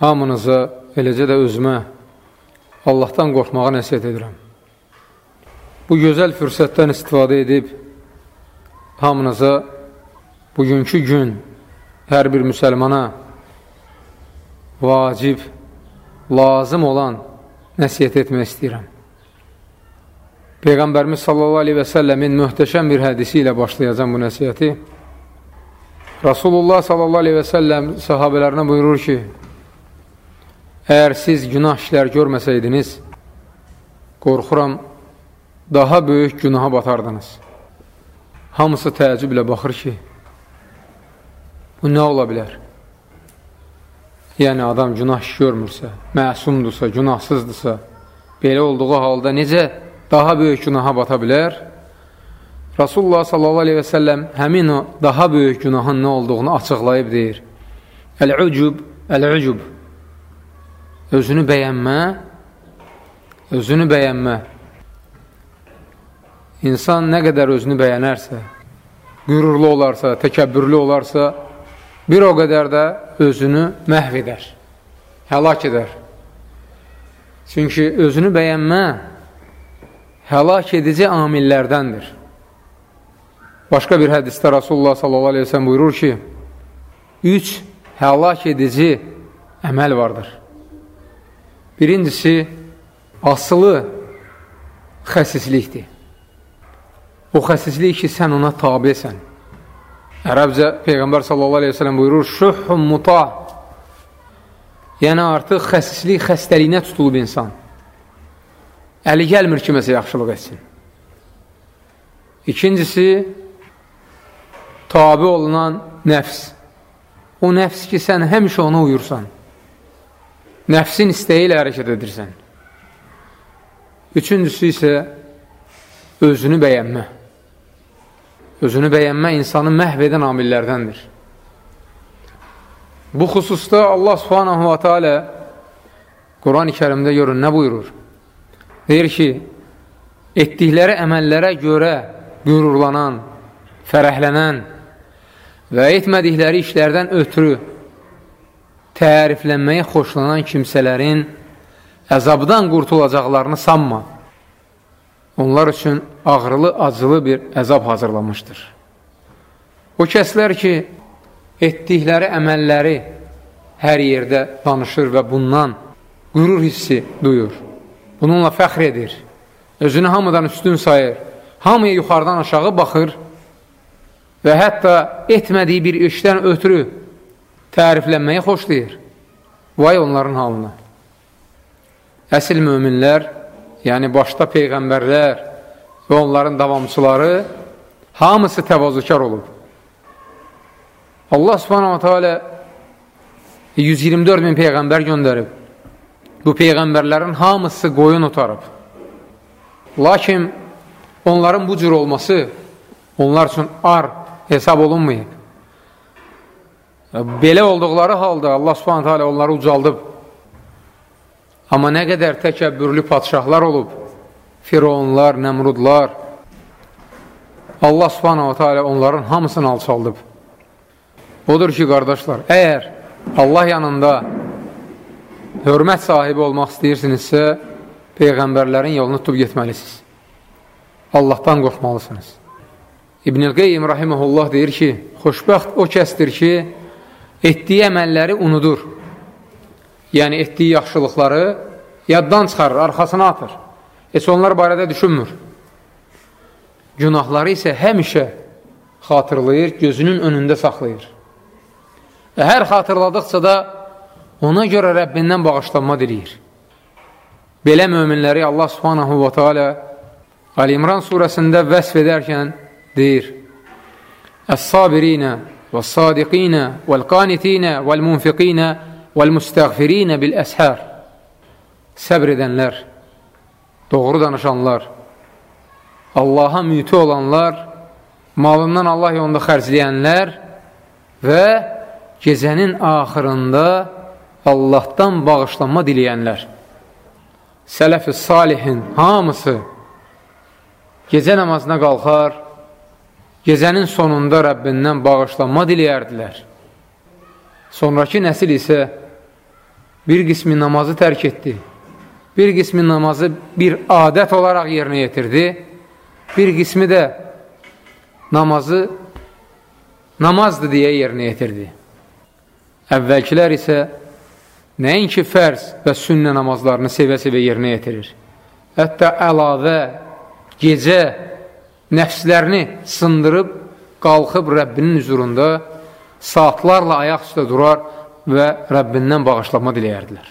hamınıza, eləcə də özümə Allahdan qorxmağa nəsiyyət edirəm. Bu gözəl fürsətdən istifadə edib, hamınıza bugünkü gün hər bir müsəlmana vacib, lazım olan nəsiyyət etmək istəyirəm. Peyğəmbərimiz sallallahu aleyhi və səlləmin möhtəşəm bir hədisi ilə başlayacam bu nəsiyyəti. Rasulullah sallallahu aleyhi və səlləm sahabələrinə buyurur ki, əgər siz günah işlər görməsəydiniz, qorxuram, daha böyük günaha batardınız. Hamısı təəccüblə baxır ki, bu nə ola bilər? Yəni, adam günah iş görmürsə, məsumdursa, günahsızdırsa, belə olduğu halda necə daha böyük günaha bata bilər? Rasulullah səlləm həmin o daha böyük günahın nə olduğunu açıqlayıb deyir. Əl-ucub, əl-ucub. Özünü bəyənmə, özünü bəyənmə. İnsan nə qədər özünü bəyənərsə, qürurlu olarsa, təkəbbürlü olarsa, bir o qədər də özünü məhv edər, həlak edər. Çünki özünü bəyənmə həlak edici amillərdəndir. Başqa bir hədisdə Rasulullah sallallahu aleyhi ve sellem buyurur ki, üç həlak edici əməl vardır. Birincisi, asılı xəsislikdir. O xəsislik ki, sən ona tabisən. Ərəbcə Peyğəmbər sallallahu aleyhi ve sellem buyurur, şuhhum muta, yəni artıq xəsislik xəstəliyinə tutulub insan. Əli gəlmir kiməsə yaxşılıq etsin. İkincisi, tabi olunan nəfs. O nəfs ki, sən həmişə ona uyursan. Nəfsin istəyi ilə hərəkət edirsən. Üçüncüsü isə özünü bəyənmə. Özünü bəyənmə insanı məhv edən amillərdəndir. Bu xüsusda Allah subhanahu wa ta'ala Quran-ı kərimdə görün, nə buyurur? Deyir ki, etdikləri əməllərə görə qürurlanan, fərəhlənən, və etmədikləri işlərdən ötürü təriflənməyə xoşlanan kimsələrin əzabdan qurtulacaqlarını sanma. Onlar üçün ağrılı, acılı bir əzab hazırlamışdır. O kəslər ki, etdikləri əməlləri hər yerdə danışır və bundan qürur hissi duyur. Bununla fəxr edir. Özünü hamıdan üstün sayır. Hamıya yuxarıdan aşağı baxır və hətta etmədiyi bir işdən ötürü təriflənməyi xoşlayır. Vay onların halına. Əsil möminlər, yəni başda peyğəmbərlər və onların davamçıları hamısı təvazükar olub. Allah subhanahu teala 124 min peyğəmbər göndərib. Bu peyğəmbərlərin hamısı qoyun otarıb. Lakin onların bu cür olması onlar üçün ar hesab olunmayıb. Belə olduqları halda Allah subhanətə alə onları ucaldıb. Amma nə qədər təkəbbürlü patişahlar olub, fironlar, nəmrudlar, Allah subhanətə alə onların hamısını alçaldıb. Odur ki, qardaşlar, əgər Allah yanında hörmət sahibi olmaq istəyirsinizsə, Peyğəmbərlərin yolunu tutub getməlisiniz. Allahdan qorxmalısınız. İbn-i Qeyyim rahiməhullah deyir ki, xoşbəxt o kəsdir ki, etdiyi əməlləri unudur. yəni etdiyi yaxşılıqları yaddan çıxarır, arxasına atır. Heç onlar barədə düşünmür. Günahları isə həmişə xatırlayır, gözünün önündə saxlayır. Və hər xatırladıqca da ona görə Rəbbindən bağışlanma diləyir. Belə möminləri Allah subhanahu wa ta'ala Ali-İmran surəsində vəsf edərkən deyir Əs-sabirinə və-sadiqinə vəl-qanitinə vəl-munfiqinə vəl-müstəğfirinə bil-əshər Səbr edənlər, doğru danışanlar, Allaha müti olanlar, malından Allah yolunda xərcləyənlər və gecənin axırında Allahdan bağışlanma diləyənlər. Sələf-i salihin hamısı gecə namazına qalxar, gecənin sonunda Rəbbindən bağışlanma diləyərdilər. Sonraki nəsil isə bir qismi namazı tərk etdi, bir qismi namazı bir adət olaraq yerinə yetirdi, bir qismi də namazı namazdır deyə yerinə yetirdi. Əvvəlkilər isə nəinki fərz və sünnə namazlarını sevə-sevə yerinə yetirir. Hətta əlavə, gecə nəfslərini sındırıb, qalxıb Rəbbinin üzurunda saatlarla ayaq üstə durar və Rəbbindən bağışlama diləyərdilər.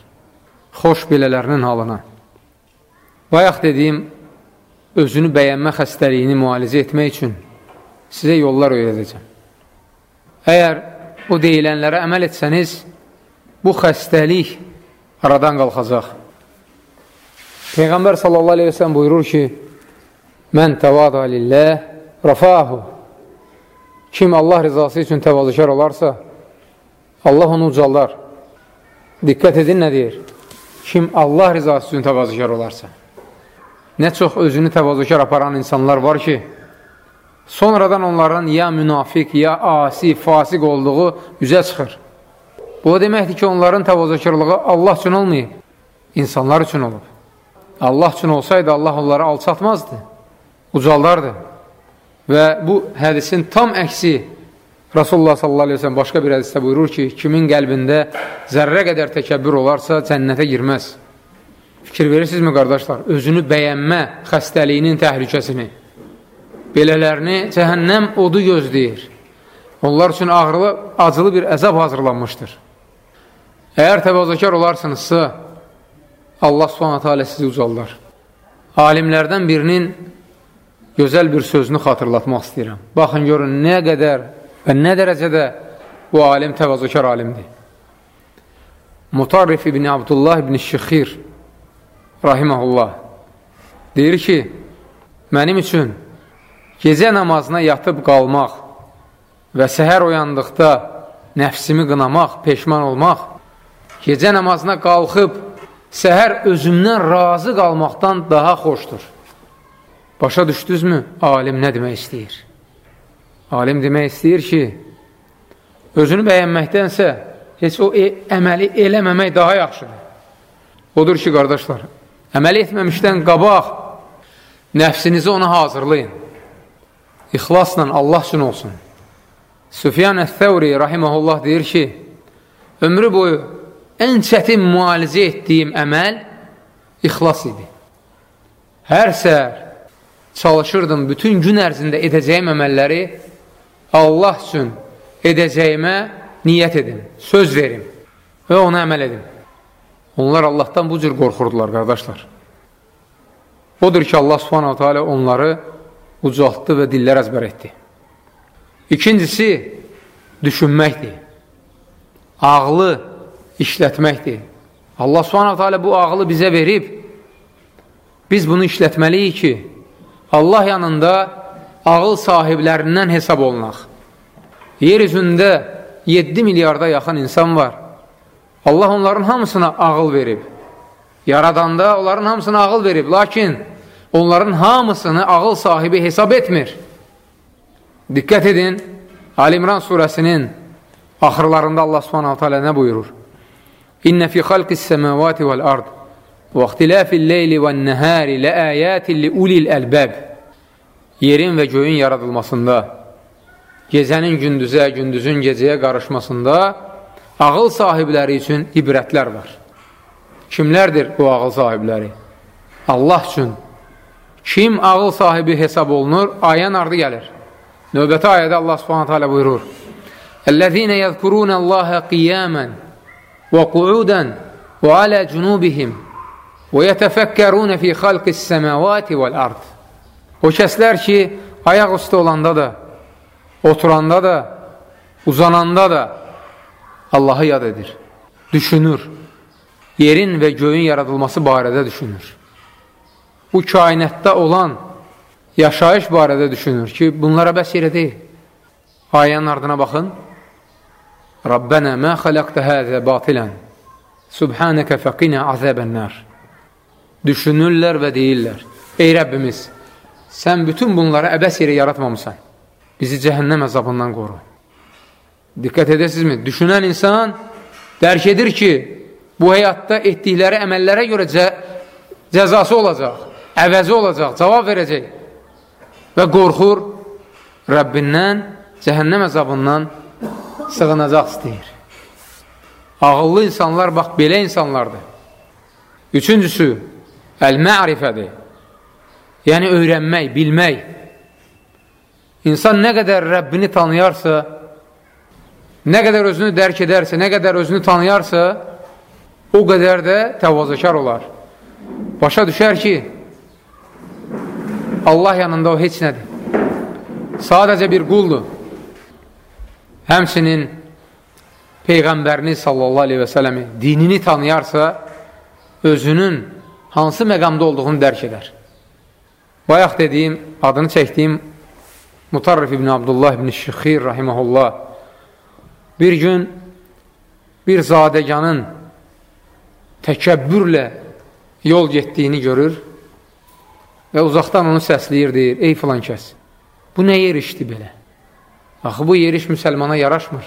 Xoş belələrinin halına. Bayaq dediyim, özünü bəyənmə xəstəliyini müalicə etmək üçün sizə yollar öyrədəcəm. Əgər o deyilənlərə əməl etsəniz, bu xəstəlik aradan qalxacaq. Peyğəmbər sallallahu aleyhi ve sellem buyurur ki, Mən təvada lilləh rafahu. Kim Allah rizası üçün təvazükar olarsa, Allah onu ucaldar. Diqqət edin nə deyir? Kim Allah rizası üçün təvazükar olarsa. Nə çox özünü təvazökar aparan insanlar var ki, sonradan onların ya münafiq, ya asi, fasik olduğu üzə çıxır. Bu o deməkdir ki, onların təvazökarlığı Allah üçün olmayıb, insanlar üçün olub. Allah üçün olsaydı, Allah onları alçatmazdı, ucaldardı. Və bu hədisin tam əksi Rasulullah sallallahu aleyhi ve sellem başqa bir hədisdə buyurur ki, kimin qəlbində zərrə qədər təkəbbür olarsa, cənnətə girməz. Fikir verirsinizmi, qardaşlar? Özünü bəyənmə xəstəliyinin təhlükəsini. Belələrini cəhənnəm odu gözləyir. Onlar üçün ağrılı, acılı bir əzab hazırlanmışdır. Əgər təvazökar olarsınızsa, Allah subhanətə alə sizi ucallar. Alimlərdən birinin gözəl bir sözünü xatırlatmaq istəyirəm. Baxın, görün, nə qədər və nə dərəcədə bu alim təvazökar alimdir. Mutarrif ibn Abdullah ibn Şixir rahiməhullah deyir ki, mənim üçün gecə namazına yatıb qalmaq və səhər oyandıqda nəfsimi qınamaq, peşman olmaq, gecə namazına qalxıb səhər özümdən razı qalmaqdan daha xoşdur. Başa düşdünüzmü? Alim nə demək istəyir? Alim demək istəyir ki, özünü bəyənməkdənsə heç o e əməli eləməmək daha yaxşıdır. Odur ki, qardaşlar, əməl etməmişdən qabaq nəfsinizi ona hazırlayın. İxlasla Allah üçün olsun. Süfyan Əth-Thəvri rahiməhullah deyir ki, ömrü boyu ən çətin müalicə etdiyim əməl ixlas idi. Hər səhər çalışırdım bütün gün ərzində edəcəyim əməlləri Allah üçün edəcəyimə niyyət edin, söz verin və ona əməl edin. Onlar Allahdan bu cür qorxurdular, qardaşlar. Odur ki, Allah subhanahu teala onları ucaltdı və dillər əzbər etdi. İkincisi, düşünməkdir. Ağlı işlətməkdir. Allah subhanahu teala bu ağlı bizə verib, biz bunu işlətməliyik ki, Allah yanında ağıl sahiblərindən hesab olunaq. Yer üzündə 7 milyarda yaxın insan var. Allah onların hamısına ağıl verib. Yaradanda onların hamısına ağıl verib. Lakin onların hamısını ağıl sahibi hesab etmir. Diqqət edin, Ali-İmran surəsinin axırlarında Allah subhanahu teala nə buyurur? İnnə fi xalqis səməvati vəl-ard və ixtilafil leyli vən-nəhəri ləəyətin li ulil əlbəb Yerin və göyün yaradılmasında, gecənin gündüzə, gündüzün gecəyə qarışmasında ağıl sahibləri üçün ibrətlər var. Kimlərdir bu ağıl sahibləri? Allah üçün. Kim ağıl sahibi hesab olunur? Ayən ardı gəlir. Növbəti ayədə Allah subhanətə alə buyurur. Əl-ləzīnə yəzkurunə Allahə qiyamən və qu'udən və alə cunubihim və yətəfəkkərunə fi xalqis səməvati vəl-ard. O kəslər ki, ayaq üstə olanda da, oturanda da, uzananda da Allahı yad edir, düşünür, yerin və göyün yaradılması barədə düşünür. Bu kainətdə olan yaşayış barədə düşünür ki, bunlara bəs yerə deyil. Ayənin ardına baxın. Rabbənə mə xələqdə həzə batilən Subhanəkə fəqinə azəbənlər Düşünürlər və deyirlər Ey Rəbbimiz, sən bütün bunları əbəs yerə yaratmamısan. Bizi cəhənnəm əzabından qoru. Diqqət edəsizmi? Düşünən insan dərk edir ki, bu həyatda etdikləri əməllərə görə cə cəzası olacaq, əvəzi olacaq, cavab verəcək və qorxur Rəbbindən, cəhənnəm əzabından sığınacaq istəyir. Ağıllı insanlar, bax, belə insanlardır. Üçüncüsü, əl-mərifədir. Yəni, öyrənmək, bilmək. İnsan nə qədər Rəbbini tanıyarsa, nə qədər özünü dərk edərsə, nə qədər özünü tanıyarsa, o qədər də təvazökar olar. Başa düşər ki, Allah yanında o heç nədir. Sadəcə bir quldur. Həmsinin Peyğəmbərini sallallahu aleyhi və sələmi dinini tanıyarsa, özünün hansı məqamda olduğunu dərk edər. Bayaq dediyim, adını çəkdiyim Mutarrif ibn Abdullah ibn Şixir rahiməhullah bir gün bir zadəganın təkəbbürlə yol getdiyini görür və uzaqdan onu səsləyir, deyir, ey filan kəs, bu nə yerişdir belə? Axı, bu yeriş müsəlmana yaraşmır.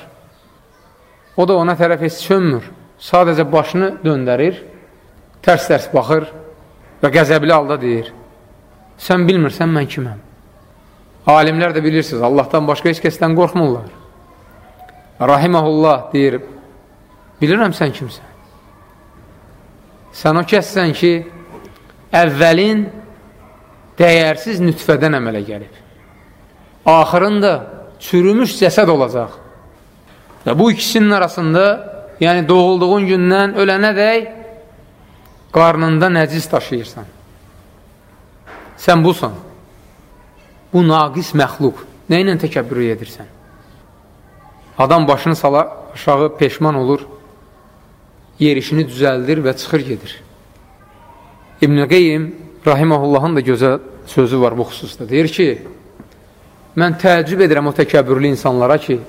O da ona tərəf heç sönmür, sadəcə başını döndərir, tərs-tərs baxır və qəzəbli halda deyir, sən bilmirsən, mən kiməm? Alimlər də bilirsiniz, Allahdan başqa heç kəsdən qorxmurlar. Rahiməhullah deyir, bilirəm sən kimsən. Sən o kəssən ki, əvvəlin dəyərsiz nütfədən əmələ gəlib. Axırında çürümüş cəsəd olacaq. Və bu ikisinin arasında, yəni doğulduğun gündən ölənə dək, qarnında nəcis daşıyırsan. Sən busan. Bu naqis məxluq. Nə ilə təkəbbür edirsən? Adam başını sala aşağı peşman olur, yerişini düzəldir və çıxır gedir. İbn-i Qeyyim Rahiməhullahın da gözəl sözü var bu xüsusda. Deyir ki, mən təəccüb edirəm o təkəbbürlü insanlara ki,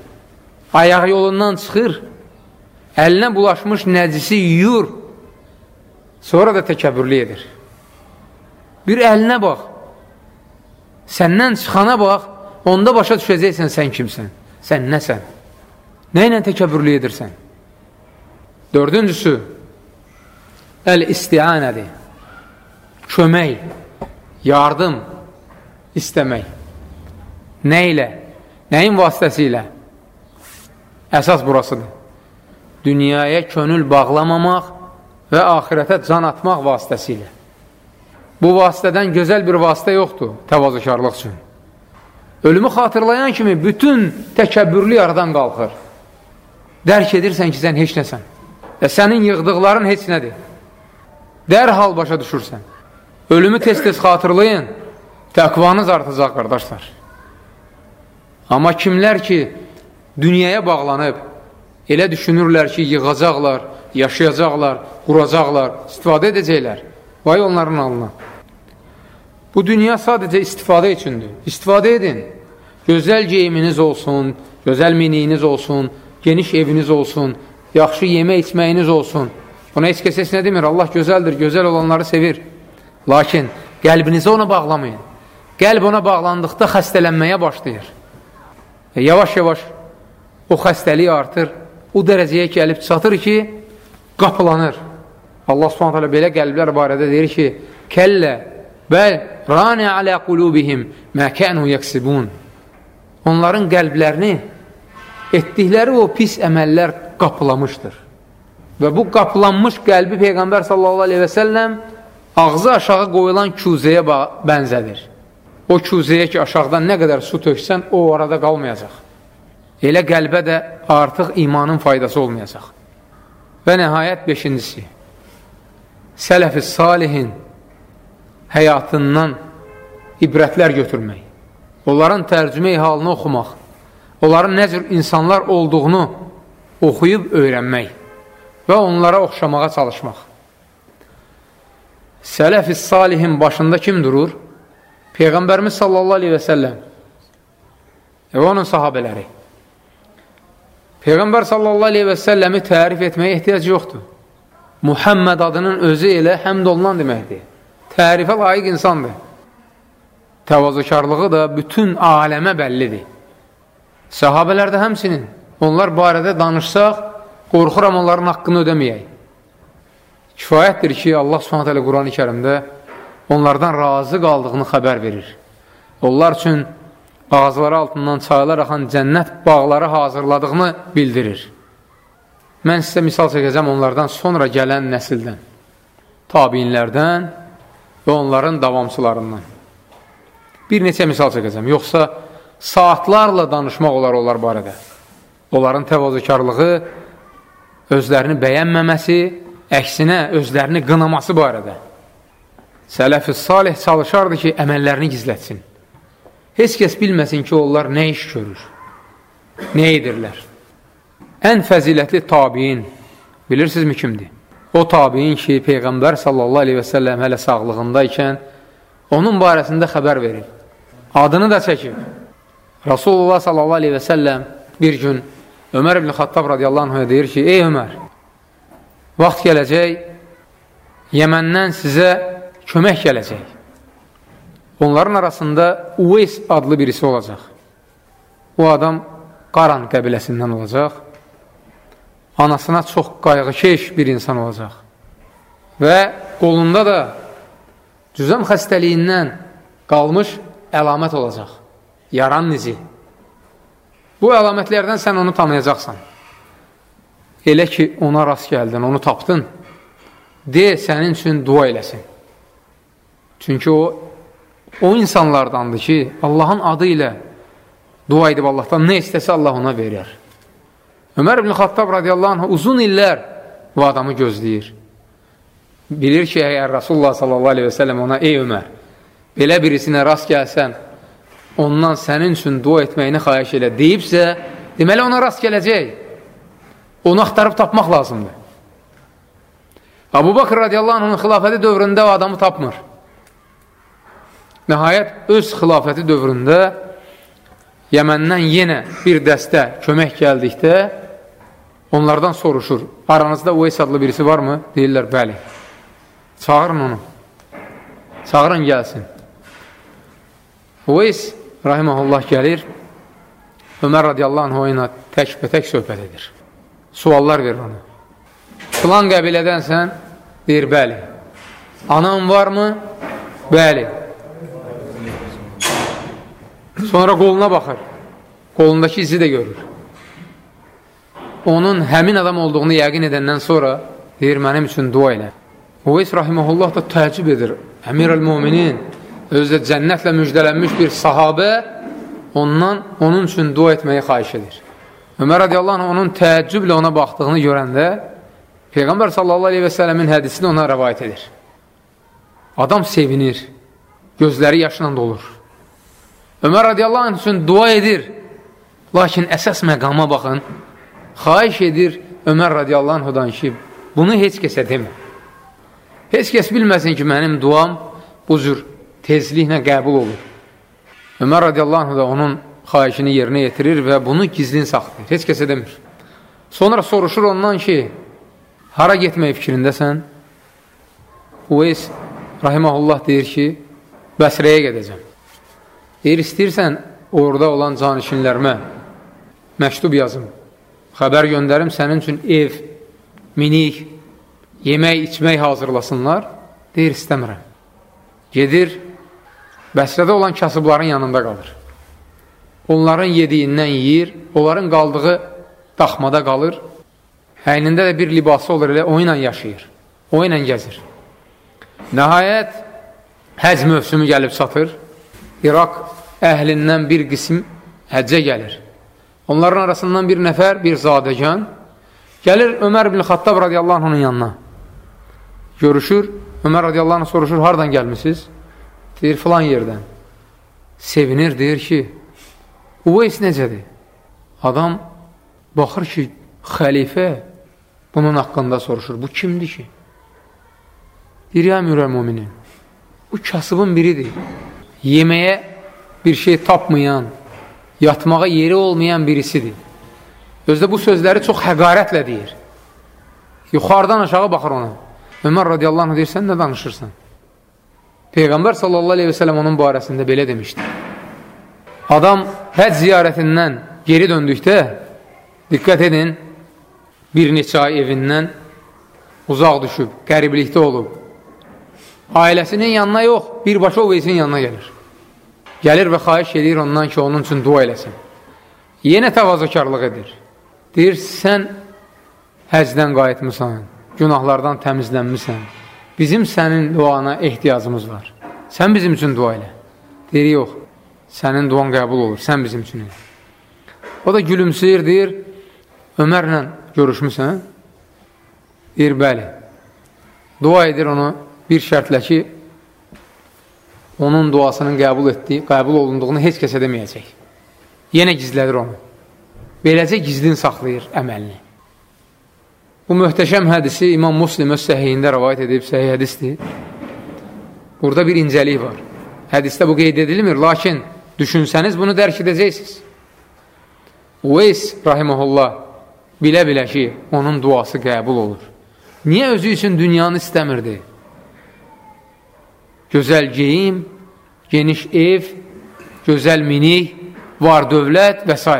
ayaq yolundan çıxır, əlinə bulaşmış nəcisi yuyur, sonra da təkəbbürlü edir. Bir əlinə bax, səndən çıxana bax, onda başa düşəcəksən sən kimsən, sən nəsən, nə ilə təkəbbürlü edirsən? Dördüncüsü, əl-istianədir. Kömək, yardım istəmək. Nə ilə? Nəyin vasitəsilə? Əsas burasıdır. Dünyaya könül bağlamamaq və ahirətə can atmaq vasitəsilə. Bu vasitədən gözəl bir vasitə yoxdur təvazökarlıq üçün. Ölümü xatırlayan kimi bütün təkəbbürlü yaradan qalxır. Dərk edirsən ki, sən heç nəsən və sənin yığdıqların heç nədir. Dərhal başa düşürsən. Ölümü tez-tez xatırlayın, təqvanız artacaq, qardaşlar. Amma kimlər ki, dünyaya bağlanıb, elə düşünürlər ki, yığacaqlar, yaşayacaqlar, quracaqlar, istifadə edəcəklər. Vay onların alına. Bu dünya sadəcə istifadə üçündür. İstifadə edin. Gözəl geyiminiz olsun, gözəl miniyiniz olsun, geniş eviniz olsun, yaxşı yemək içməyiniz olsun. Buna heç kəs heç nə demir. Allah gözəldir, gözəl olanları sevir. Lakin qəlbinizi ona bağlamayın. Qəlb ona bağlandıqda xəstələnməyə başlayır. E, Yavaş-yavaş o xəstəlik artır, o dərəcəyə gəlib çatır ki, qapılanır. Allah subhanət hələ belə qəlblər barədə deyir ki, Kəllə, bəl, ranə alə qulubihim, məkənu yəksibun. Onların qəlblərini etdikləri o pis əməllər qapılamışdır. Və bu qaplanmış qəlbi Peyğəmbər sallallahu aleyhi və səlləm ağzı aşağı qoyulan küzəyə bənzədir. O küzəyə ki, aşağıdan nə qədər su töksən, o orada qalmayacaq. Elə qəlbə də artıq imanın faydası olmayacaq. Və nəhayət beşincisi, sələf-i salihin həyatından ibrətlər götürmək, onların tərcümə halını oxumaq, onların nə cür insanlar olduğunu oxuyub öyrənmək və onlara oxşamağa çalışmaq. Sələf-i salihin başında kim durur? Peyğəmbərimiz sallallahu aleyhi və səlləm və onun sahabələri. Peyğəmbər sallallahu aleyhi və səlləmi tərif etməyə ehtiyac yoxdur. Muhammed adının özü elə həmd olunan deməkdir. Tərifə layiq insandır. Təvazökarlığı da bütün aləmə bəllidir. Səhabələr də həmsinin. Onlar barədə danışsaq, qorxuram onların haqqını ödəməyək. Kifayətdir ki, Allah hələ Quran-ı kərimdə onlardan razı qaldığını xəbər verir. Onlar üçün ağızları altından çaylar axan cənnət bağları hazırladığını bildirir. Mən sizə misal çəkəcəm onlardan sonra gələn nəsildən, tabinlərdən və onların davamçılarından. Bir neçə misal çəkəcəm. Yoxsa saatlarla danışmaq olar onlar barədə. Onların təvazökarlığı, özlərini bəyənməməsi, əksinə özlərini qınaması barədə. Sələf-i salih çalışardı ki, əməllərini gizlətsin. Heç kəs bilməsin ki, onlar nə iş görür, nə edirlər. Ən fəzilətli tabiin, bilirsinizmi kimdir? O tabiin ki, Peyğəmbər sallallahu aleyhi və səlləm hələ sağlığındaykən onun barəsində xəbər verir. Adını da çəkir. Rasulullah sallallahu aleyhi və səlləm bir gün Ömər ibn Xattab radiyallahu anhaya deyir ki, ey Ömər, vaxt gələcək, Yəməndən sizə kömək gələcək. Onların arasında Uveys adlı birisi olacaq. O adam Qaran qəbiləsindən olacaq. Anasına çox qayğıkeş bir insan olacaq. Və qolunda da cüzəm xəstəliyindən qalmış əlamət olacaq. Yaran nizi. Bu əlamətlərdən sən onu tanıyacaqsan. Elə ki, ona rast gəldin, onu tapdın, de, sənin üçün dua eləsin. Çünki o, o insanlardandır ki, Allahın adı ilə dua edib Allahdan nə istəsə Allah ona verir. Ömər ibn Xattab radiyallahu anh uzun illər bu adamı gözləyir. Bilir ki, əgər Rasulullah sallallahu aleyhi və səlləm ona, ey Ömər, belə birisinə rast gəlsən, ondan sənin üçün dua etməyini xayiş elə deyibsə, deməli ona rast gələcək. Onu axtarıb tapmaq lazımdır. Abu Bakır radiyallahu anhın xilafəti dövründə o adamı tapmır. Nəhayət, öz xilafəti dövründə Yəməndən yenə bir dəstə kömək gəldikdə onlardan soruşur. Aranızda Uveys adlı birisi varmı? Deyirlər, bəli. Çağırın onu. Çağırın gəlsin. Uveys rahiməhullah gəlir, Ömər radiyallahu anh o ilə tək-bətək söhbət edir. Suallar verir ona. Filan qəbilədənsən? Deyir, bəli. Anam varmı? Bəli. Sonra qoluna baxır. Qolundakı izi də görür. Onun həmin adam olduğunu yəqin edəndən sonra deyir, mənim üçün dua elə. Uveys rahiməhullah da təəccüb edir. Əmir əl-muminin özü də cənnətlə müjdələnmiş bir sahabə ondan onun üçün dua etməyi xayiş edir. Ömər radiyallahu anh onun təəccüblə ona baxdığını görəndə Peyğəmbər sallallahu aleyhi və sələmin hədisini ona rəvayət edir. Adam sevinir, gözləri yaşla dolur. Ömər radiyallahu anh üçün dua edir, lakin əsas məqama baxın, xayiş edir Ömər radiyallahu anhudan ki, bunu heç kəsə demə. Heç kəs bilməsin ki, mənim duam bu cür tezliklə qəbul olur. Ömər radiyallahu anh da onun xahişini yerinə yetirir və bunu gizlin saxlayır. Heç kəsə demir. Sonra soruşur ondan ki, hara getmək fikrindəsən? Uveys rahiməhullah deyir ki, Bəsrəyə gedəcəm. Deyir, istəyirsən orada olan canişinlərimə məktub yazım, xəbər göndərim sənin üçün ev, minik, yemək, içmək hazırlasınlar. Deyir, istəmirəm. Gedir, Bəsrədə olan kasıbların yanında qalır. Onların yediyindən yeyir, onların qaldığı daxmada qalır Əynində də bir libası olur, elə o ilə yaşayır. O ilə gəzir. Nəhayət, həc mövsümü gəlib çatır. İraq əhlindən bir qism həccə gəlir. Onların arasından bir nəfər, bir zadəgan gəlir Ömər ibn Xattab radiyallahu anh'ın yanına. Görüşür, Ömər radiyallahu anh soruşur, hardan gəlmişsiniz? Deyir, filan yerdən. Sevinir, deyir ki, Uveys necədir? Adam baxır ki, xəlifə bunun haqqında soruşur. Bu kimdir ki? Deyir, ya mürə müminin, bu kasıbın biridir. Yeməyə bir şey tapmayan, yatmağa yeri olmayan birisidir. Özdə bu sözləri çox həqarətlə deyir. Yuxarıdan aşağı baxır ona. Ömər radiyallahu anh deyir, sən nə danışırsan? Peyğəmbər sallallahu aleyhi və sələm onun barəsində belə demişdir. Adam həc ziyarətindən geri döndükdə, diqqət edin, bir neçə ay evindən uzaq düşüb, qəriblikdə olub. Ailəsinin yanına yox, birbaşa o veysin yanına gəlir. Gəlir və xaiş edir ondan ki, onun üçün dua eləsin. Yenə təvazökarlıq edir. Deyir, sən həcdən qayıtmısan, günahlardan təmizlənmisən. Bizim sənin duana ehtiyacımız var. Sən bizim üçün dua elə. Deyir, yox, sənin duan qəbul olur, sən bizim üçün elə. O da gülümsəyir, deyir, Ömərlə görüşmüsən? Deyir, bəli. Dua edir onu bir şərtlə ki, onun duasının qəbul etdiyi, qəbul olunduğunu heç kəsə deməyəcək. Yenə gizlədir onu. Beləcə gizlin saxlayır əməlini. Bu möhtəşəm hədisi İmam Muslim öz səhiyində rəvayət edib, səhiy hədisdir. Burada bir incəlik var. Hədisdə bu qeyd edilmir, lakin düşünsəniz bunu dərk edəcəksiniz. Uveys rahiməhullah bilə-bilə ki, onun duası qəbul olur. Niyə özü üçün dünyanı istəmirdi? Gözəl geyim, geniş ev, gözəl minik, var dövlət və s.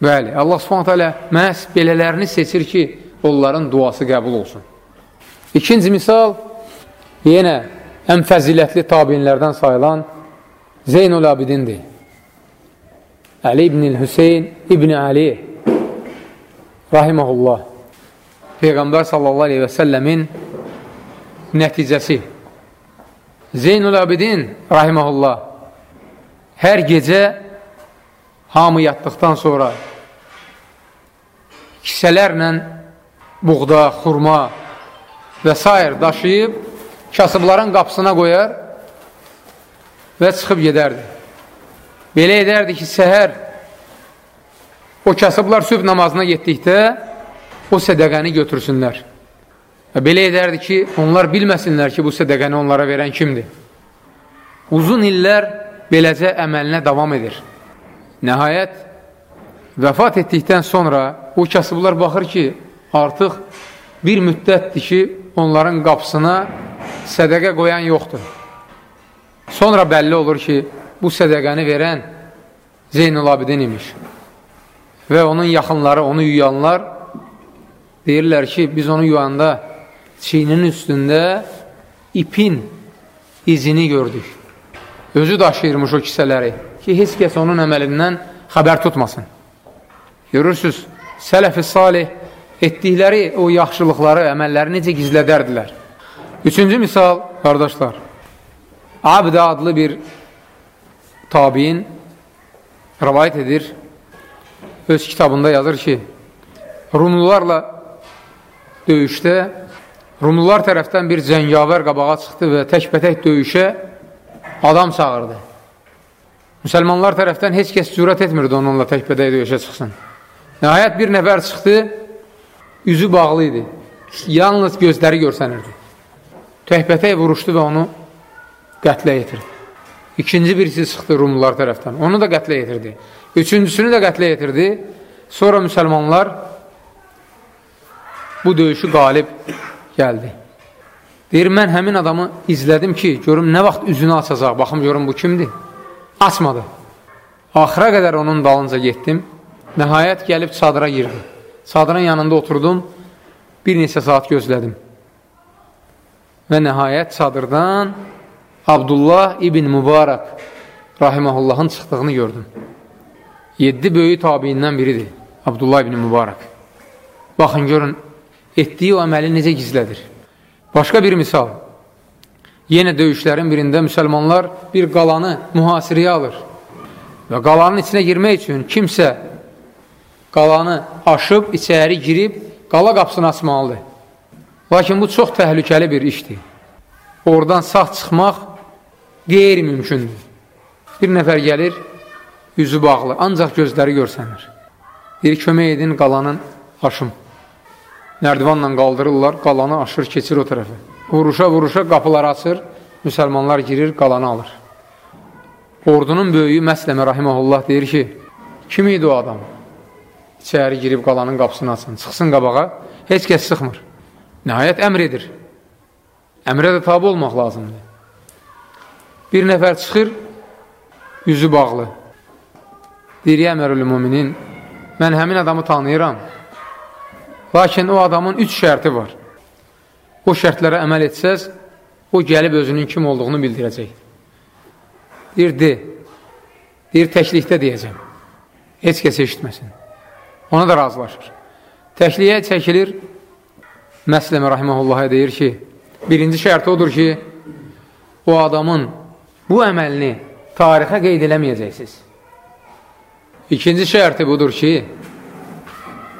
Bəli, Allah subhanət hələ məhz belələrini seçir ki, onların duası qəbul olsun. İkinci misal, yenə ən fəzilətli tabinlərdən sayılan Zeynul Abidindir. Əli ibn-i Hüseyin ibn Ali rahiməhullah Peyğəmbər sallallahu aleyhi və səlləmin nəticəsi Zeynul Abidin rahiməhullah hər gecə hamı yatdıqdan sonra kisələrlə buğda, xurma və s. daşıyıb kasıbların qapısına qoyar və çıxıb gedərdi. Belə edərdi ki, səhər o kasıblar sübh namazına getdikdə o sədəqəni götürsünlər. Və belə edərdi ki, onlar bilməsinlər ki, bu sədəqəni onlara verən kimdir. Uzun illər beləcə əməlinə davam edir. Nəhayət, vəfat etdikdən sonra o kasıblar baxır ki, artıq bir müddətdir ki, onların qapısına sədəqə qoyan yoxdur. Sonra bəlli olur ki, bu sədəqəni verən Zeynul Abidin imiş. Və onun yaxınları, onu yuyanlar deyirlər ki, biz onu yuyanda çiyninin üstündə ipin izini gördük. Özü daşıyırmış o kisələri ki, heç kəs onun əməlindən xəbər tutmasın. Görürsünüz, sələf-i salih etdikləri o yaxşılıqları, əməlləri necə gizlədərdilər. Üçüncü misal, qardaşlar, Abdə adlı bir tabiin rəvayət edir, öz kitabında yazır ki, Rumlularla döyüşdə Rumlular tərəfdən bir cəngavər qabağa çıxdı və təkbətək döyüşə adam çağırdı. Müsəlmanlar tərəfdən heç kəs cürət etmirdi onunla təkbədək döyüşə çıxsın. Nəhayət bir nəfər çıxdı, üzü bağlı idi. Yalnız gözləri görsənirdi. Təkbətək vuruşdu və onu qətlə yetirdi. İkinci birisi çıxdı Rumlular tərəfdən. Onu da qətlə yetirdi. Üçüncüsünü də qətlə yetirdi. Sonra müsəlmanlar bu döyüşü qalib gəldi. Deyir, mən həmin adamı izlədim ki, görüm nə vaxt üzünü açacaq, baxım görüm bu kimdir? Açmadı. Axıra qədər onun dalınca getdim. Nəhayət gəlib çadıra girdi. Çadırın yanında oturdum, bir neçə saat gözlədim. Və nəhayət çadırdan Abdullah ibn Mübarək rahiməhullahın çıxdığını gördüm. Yeddi böyük tabiindən biridir Abdullah ibn Mübarək. Baxın, görün, etdiyi o əməli necə gizlədir. Başqa bir misal. Yenə döyüşlərin birində müsəlmanlar bir qalanı mühasirəyə alır və qalanın içinə girmək üçün kimsə qalanı aşıb, içəri girib, qala qapısını açmalıdır. Lakin bu çox təhlükəli bir işdir. Oradan sağ çıxmaq qeyri-mümkündür. Bir nəfər gəlir, yüzü bağlı, ancaq gözləri görsənir. Bir kömək edin qalanın aşım. Nərdivanla qaldırırlar, qalanı aşır, keçir o tərəfə. Vuruşa-vuruşa qapılar açır, müsəlmanlar girir, qalanı alır. Ordunun böyüyü Məsləmə Rahiməhullah deyir ki, kim idi o adam? İçəri girib qalanın qapısını açsın, çıxsın qabağa, heç kəs sıxmır. Nəhayət əmr edir. Əmrə də tabi olmaq lazımdır. Bir nəfər çıxır, yüzü bağlı. Deyir, əmərül müminin, mən həmin adamı tanıyıram. Lakin o adamın üç şərti var. O şərtlərə əməl etsəz, o gəlib özünün kim olduğunu bildirəcək. Deyir, de. Deyir, təklikdə deyəcəm. Heç kəs eşitməsin. Ona da razılaşır. Təkliyə çəkilir, Məsləmə Rahiməhullahə deyir ki, birinci şərti odur ki, o adamın bu əməlini tarixə qeyd eləməyəcəksiniz. İkinci şərti budur ki,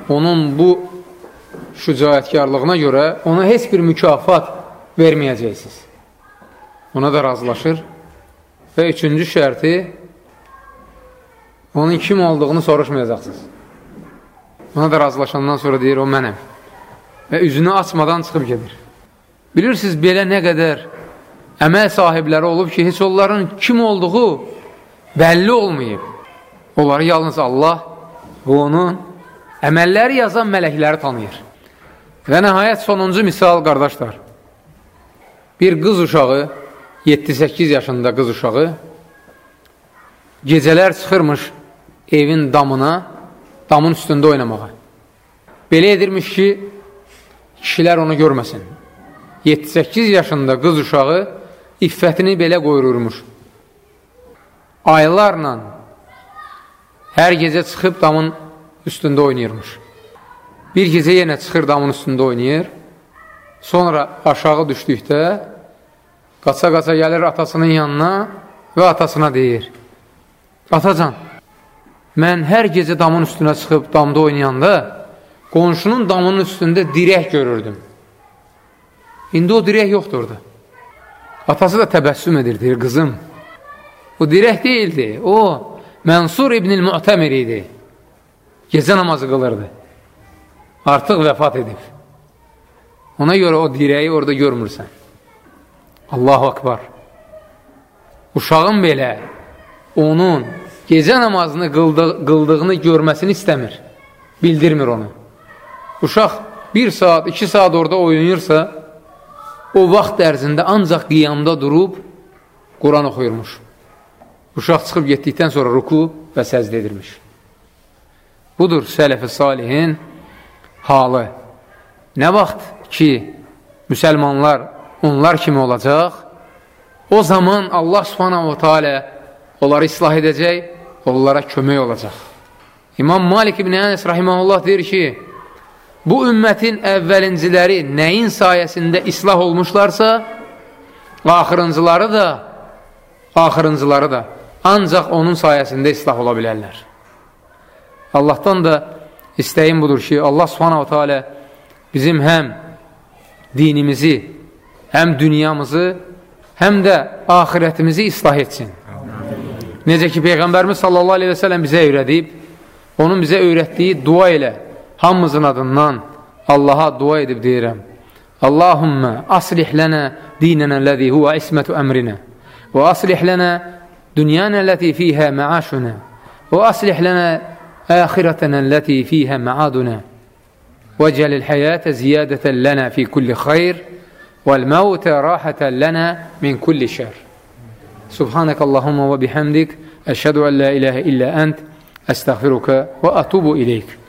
onun bu şücaətkarlığına görə ona heç bir mükafat verməyəcəksiniz. Ona da razılaşır. Və üçüncü şərti, onun kim olduğunu soruşmayacaqsınız. Ona da razılaşandan sonra deyir, o mənəm. Və üzünü açmadan çıxıb gedir. Bilirsiniz, belə nə qədər əməl sahibləri olub ki, heç onların kim olduğu bəlli olmayıb. Onları yalnız Allah və onun əməlləri yazan mələkləri tanıyır. Və nəhayət sonuncu misal, qardaşlar. Bir qız uşağı, 7-8 yaşında qız uşağı, gecələr çıxırmış evin damına, damın üstündə oynamağa. Belə edirmiş ki, kişilər onu görməsin. 7-8 yaşında qız uşağı iffətini belə qoyururmuş. Aylarla hər gecə çıxıb damın üstündə oynayırmış. Bir gecə yenə çıxır damın üstündə oynayır. Sonra aşağı düşdükdə qaça-qaça gəlir atasının yanına və atasına deyir. Atacan, mən hər gecə damın üstünə çıxıb damda oynayanda qonşunun damının üstündə dirək görürdüm. İndi o dirək yoxdur orada. Atası da təbəssüm edir, deyir, qızım, o dirək deyildi, o Mənsur ibn-i Mu'təmir idi. Gecə namazı qılırdı. Artıq vəfat edib. Ona görə o dirəyi orada görmürsən. Allahu akbar. Uşağın belə onun gecə namazını qıldı, qıldığını görməsini istəmir. Bildirmir onu. Uşaq bir saat, iki saat orada oynayırsa, o vaxt ərzində ancaq qiyamda durub Quran oxuyurmuş. Uşaq çıxıb getdikdən sonra ruku və səzdə edirmiş. Budur sələf-i salihin halı. Nə vaxt ki, müsəlmanlar onlar kimi olacaq, o zaman Allah subhanahu wa ta'ala onları islah edəcək, onlara kömək olacaq. İmam Malik ibn Ənəs rahiməhullah deyir ki, bu ümmətin əvvəlinciləri nəyin sayəsində islah olmuşlarsa, axırıncıları da, axırıncıları da ancaq onun sayəsində islah ola bilərlər. Allahdan da istəyim budur ki, Allah subhanahu teala bizim həm dinimizi, həm dünyamızı, həm də ahirətimizi islah etsin. Necə ki, Peyğəmbərimiz sallallahu aleyhi və sələm bizə öyrədib, onun bizə öyrətdiyi dua ilə, hamımızın adından Allaha dua edib deyirəm. Allahümmə aslih lənə dinənə ləzi huvə ismətu əmrinə və aslih lənə dünyənə ləti fiyhə məaşunə və aslih lənə əxirətənə ləti fiyhə məadunə وَجَلِ الْحَيَاةَ زِيَادَةً لَنَا فِي كُلِّ خَيْرٍ وَالْمَوْتَ رَاحَةً لَنَا مِنْ كُلِّ شَرٍ. سبحانك اللهم وبحمدك أشهد أن لا إله إلا أنت أستغفرك وأتوب إليك.